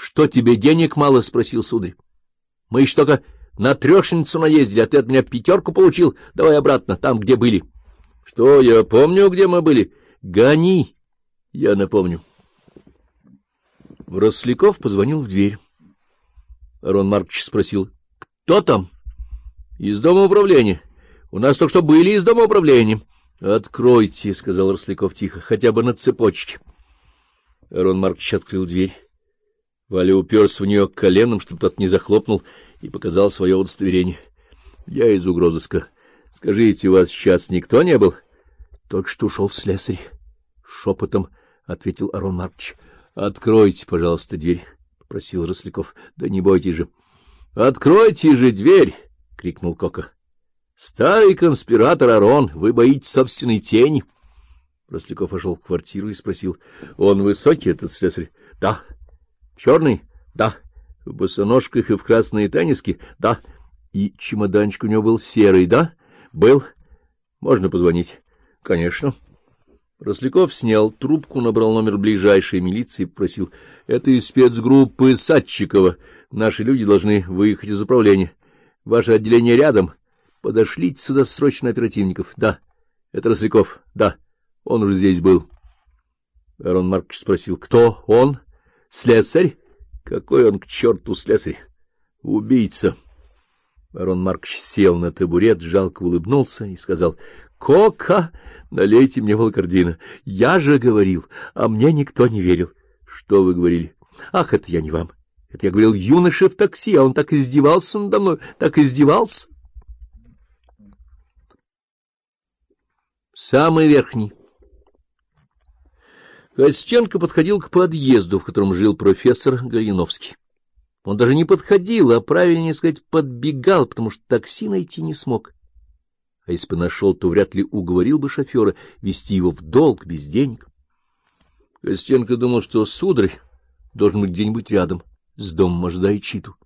Что тебе денег мало? — спросил сударь. — Мы еще только на трешницу наездили, а ты от меня пятерку получил. Давай обратно, там, где были. — Что, я помню, где мы были? — Гони! Я напомню. Росляков позвонил в дверь. Арон Маркович спросил. — Кто там? — Из дома управления. У нас только что были из дома управления. — Откройте, — сказал Росляков тихо, — хотя бы на цепочке. Арон Маркович открыл дверь. Валя уперся в нее коленом, чтобы тот не захлопнул, и показал свое удостоверение. — Я из угрозыска. Скажите, у вас сейчас никто не был? — Только что ушел слесарь. Шепотом ответил Арон Маркович. — Откройте, пожалуйста, дверь, — попросил Росляков. — Да не бойтесь же. — Откройте же дверь! — крикнул Кока. — Старый конспиратор Арон, вы боитесь собственной тени? Росляков вошел в квартиру и спросил. — Он высокий, этот слесарь? — Да. — Черный? Да. В босоножках и в красной тенниске? Да. И чемоданчик у него был серый, да? Был. Можно позвонить? Конечно. Росляков снял трубку, набрал номер ближайшей милиции и попросил. — Это из спецгруппы Садчикова. Наши люди должны выехать из управления. Ваше отделение рядом. Подошлите сюда срочно оперативников. Да. Это Росляков. Да. Он уже здесь был. Арон Маркович спросил. — Кто он? — Слесарь? Какой он к черту слесарь? Убийца. Барон Маркович сел на табурет, жалко улыбнулся и сказал, — Кока, налейте мне волкордина. Я же говорил, а мне никто не верил. — Что вы говорили? — Ах, это я не вам. Это я говорил юноше в такси, а он так издевался надо мной, так издевался. Самый верхний. Костенко подходил к подъезду, в котором жил профессор Галиновский. Он даже не подходил, а правильнее сказать, подбегал, потому что такси найти не смог. А если бы нашел, то вряд ли уговорил бы шофера вести его в долг без денег. Костенко думал, что сударь должен быть где-нибудь рядом, с домом Можда и Читу.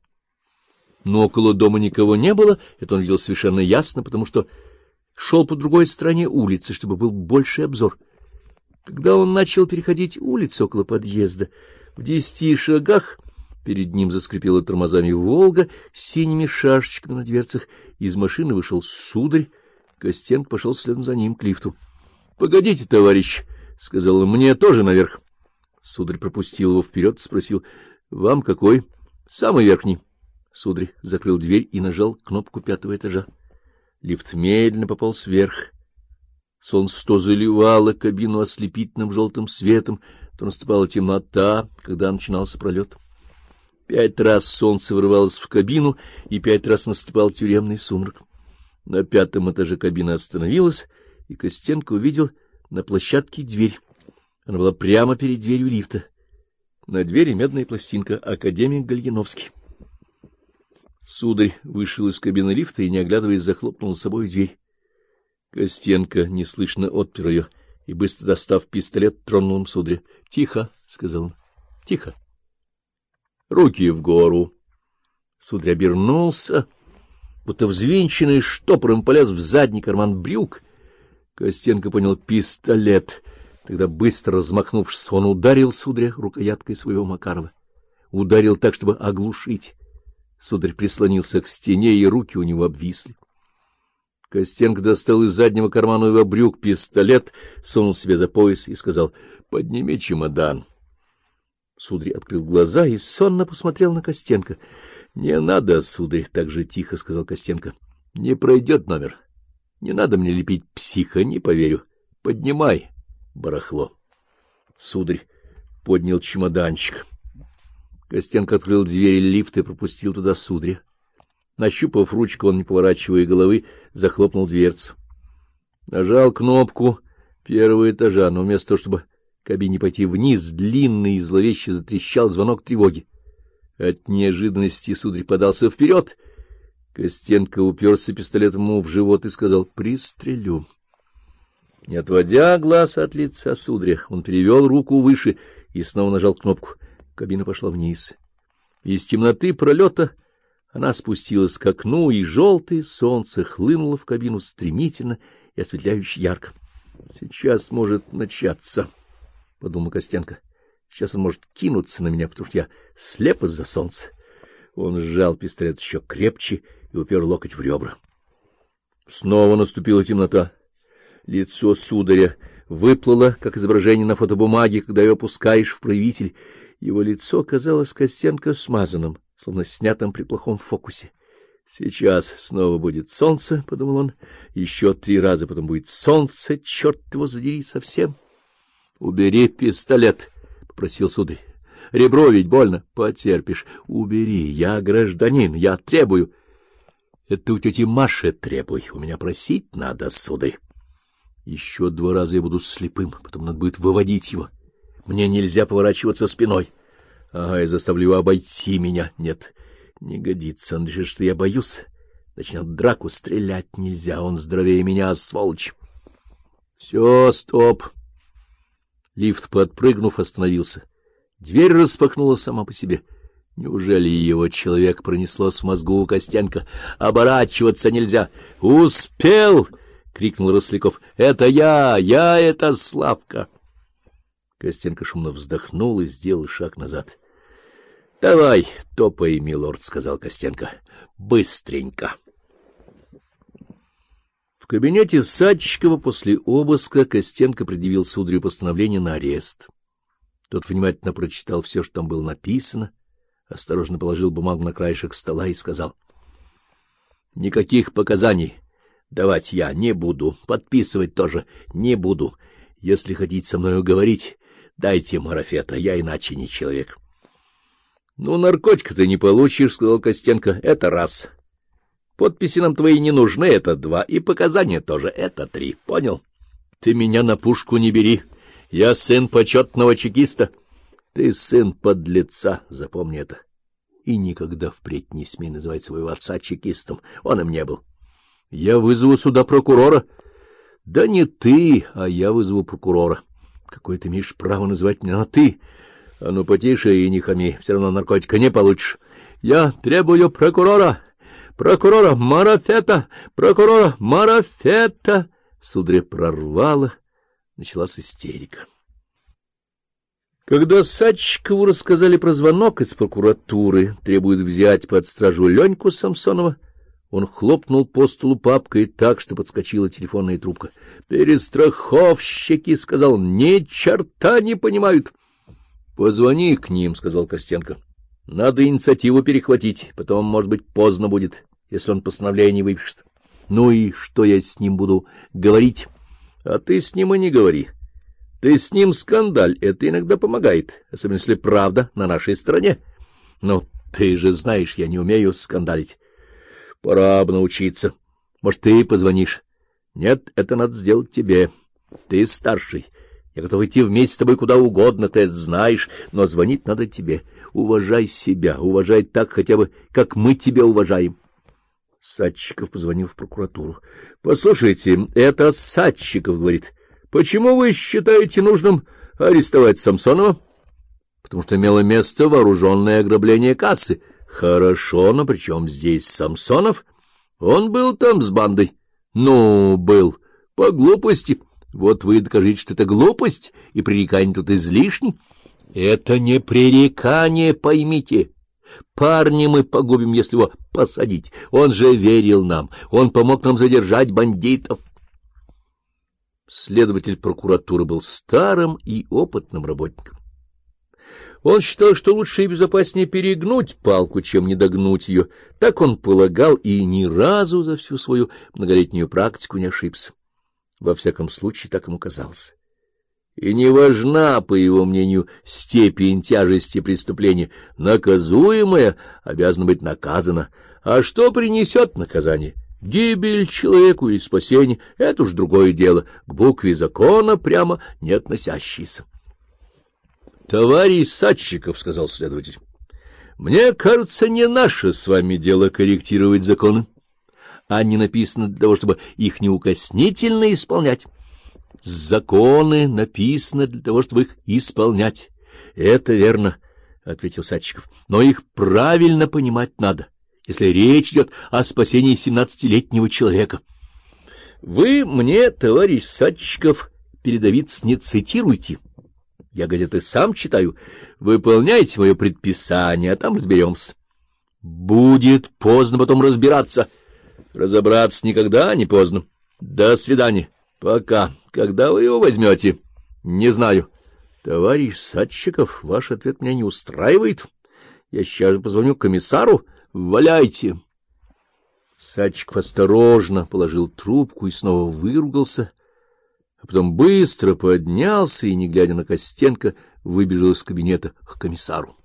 Но около дома никого не было, это он видел совершенно ясно, потому что шел по другой стороне улицы, чтобы был больший обзор — когда он начал переходить улицу около подъезда, в десяти шагах перед ним заскрипела тормозами «Волга» с синими шашечками на дверцах. Из машины вышел сударь. Костенко пошел следом за ним к лифту. — Погодите, товарищ, — сказал он, — мне тоже наверх. Сударь пропустил его вперед, спросил, — Вам какой? — Самый верхний. Сударь закрыл дверь и нажал кнопку пятого этажа. Лифт медленно пополз вверх. Солнце то заливало кабину ослепительным желтым светом, то наступала темнота, когда начинался пролет. Пять раз солнце вырывалось в кабину, и пять раз наступал тюремный сумрак. На пятом этаже кабина остановилась, и Костенко увидел на площадке дверь. Она была прямо перед дверью лифта. На двери медная пластинка «Академик Гальяновский». Сударь вышел из кабины лифта и, не оглядываясь, захлопнул за собой дверь. Костенко неслышно отпер ее и, быстро достав пистолет, тронул им сударя. — Тихо, — сказал он. — Тихо. — Руки в гору. Сударь обернулся, будто взвинченный штопором полез в задний карман брюк. Костенко понял пистолет. Тогда, быстро размахнувшись, он ударил сударя рукояткой своего Макарова. Ударил так, чтобы оглушить. Сударь прислонился к стене, и руки у него обвисли. Костенко достал из заднего кармана его брюк пистолет, сунул себе за пояс и сказал «Подними чемодан». Сударь открыл глаза и сонно посмотрел на Костенко. — Не надо, сударь, — так же тихо сказал Костенко. — Не пройдет номер. Не надо мне лепить психа, не поверю. Поднимай барахло. Сударь поднял чемоданчик. Костенко открыл двери лифта и пропустил туда сударя. Нащупав ручку, он, не поворачивая головы, захлопнул дверцу. Нажал кнопку первого этажа, но вместо того, чтобы кабине пойти вниз, длинный и зловеще затрещал звонок тревоги. От неожиданности сударь подался вперед. Костенко уперся пистолетом ему в живот и сказал «Пристрелю». Не отводя глаз от лица сударя, он перевел руку выше и снова нажал кнопку. Кабина пошла вниз. Из темноты пролета она спустилась к окну, и желтое солнце хлынуло в кабину стремительно и осветляюще ярко. — Сейчас может начаться, — подумал Костенко. — Сейчас он может кинуться на меня, потому что я слеп из-за солнца. Он сжал пистолет еще крепче и упер локоть в ребра. Снова наступила темнота. Лицо сударя выплыло, как изображение на фотобумаге, когда ее опускаешь в проявитель. Его лицо казалось Костенко смазанным, словно снятым при плохом фокусе. Сейчас снова будет солнце, — подумал он, — еще три раза потом будет солнце, черт его задери совсем. — Убери пистолет, — попросил сударь. — Ребро ведь больно. Потерпишь. Убери, я гражданин, я требую. — Это у тети Маши требуй, у меня просить надо, сударь. Еще два раза я буду слепым, потом надо будет выводить его. Мне нельзя поворачиваться спиной. Ага, я заставлю его обойти меня. Нет, не годится. Он решит, что я боюсь. Начнет драку, стрелять нельзя. Он здоровее меня, сволочь. Все, стоп. Лифт, подпрыгнув, остановился. Дверь распахнула сама по себе. Неужели его человек пронеслось в мозгу у Костенко? Оборачиваться нельзя. Успел! — крикнул Росляков. — Это я! Я — это Славка! Костенко шумно вздохнул и сделал шаг назад. —— Давай, топай, милорд, — сказал Костенко. — Быстренько. В кабинете Садчикова после обыска Костенко предъявил сударю постановление на арест. Тот внимательно прочитал все, что там было написано, осторожно положил бумагу на краешек стола и сказал. — Никаких показаний давать я не буду, подписывать тоже не буду. Если хотите со мною говорить, дайте марафета, я иначе не человек. —— Ну, наркотика ты не получишь, — сказал Костенко. — Это раз. Подписи нам твои не нужны, это два. И показания тоже, это три. Понял? Ты меня на пушку не бери. Я сын почетного чекиста. Ты сын подлеца, запомни это. И никогда впредь не смей называть своего отца чекистом. Он им не был. Я вызову сюда прокурора. Да не ты, а я вызову прокурора. Какое ты имеешь право называть меня на «ты»? А ну, потише и не хами, все равно наркотика не получишь. Я требую прокурора, прокурора Марафета, прокурора Марафета. Сударя прорвало, началась истерика. Когда Садчикову рассказали про звонок из прокуратуры, требует взять под стражу Леньку Самсонова, он хлопнул по столу папкой так, что подскочила телефонная трубка. «Перестраховщики», — сказал, — «ни черта не понимают». — Позвони к ним, — сказал Костенко. — Надо инициативу перехватить, потом, может быть, поздно будет, если он постановление выпишет. — Ну и что я с ним буду говорить? — А ты с ним и не говори. Ты с ним скандаль, это иногда помогает, особенно если правда на нашей стороне. Но ты же знаешь, я не умею скандалить. Пора бы научиться. Может, ты позвонишь? Нет, это надо сделать тебе. Ты старший. Я готов идти вместе с тобой куда угодно, ты это знаешь, но звонить надо тебе. Уважай себя, уважай так хотя бы, как мы тебя уважаем. Садчиков позвонил в прокуратуру. — Послушайте, это Садчиков говорит. — Почему вы считаете нужным арестовать Самсонова? — Потому что имело место вооруженное ограбление кассы. — Хорошо, но при чем здесь Самсонов? Он был там с бандой. — Ну, был. По глупости. — вот вы докажите, что это глупость, и пререкание тут излишне. Это не пререкание, поймите. Парня мы погубим, если его посадить. Он же верил нам, он помог нам задержать бандитов. Следователь прокуратуры был старым и опытным работником. Он считал, что лучше и безопаснее перегнуть палку, чем не догнуть ее. Так он полагал и ни разу за всю свою многолетнюю практику не ошибся. Во всяком случае, так ему казалось. И не важна, по его мнению, степень тяжести преступления. Наказуемое обязано быть наказано. А что принесет наказание? Гибель человеку или спасение — это уж другое дело, к букве закона прямо не относящийся. — Товарищ Садчиков, — сказал следователь, — мне кажется, не наше с вами дело корректировать законы они написаны для того, чтобы их неукоснительно исполнять. Законы написаны для того, чтобы их исполнять. Это верно, — ответил Садчиков. Но их правильно понимать надо, если речь идет о спасении семнадцатилетнего человека. Вы мне, товарищ Садчиков, передовиц не цитируйте. Я газеты сам читаю. Выполняйте мое предписание, а там разберемся. Будет поздно потом разбираться. Разобраться никогда не поздно. До свидания. Пока. Когда вы его возьмете? Не знаю. Товарищ Садчиков, ваш ответ меня не устраивает. Я сейчас же позвоню комиссару. Валяйте. Садчиков осторожно положил трубку и снова выругался, а потом быстро поднялся и, не глядя на Костенко, выбежал из кабинета к комиссару.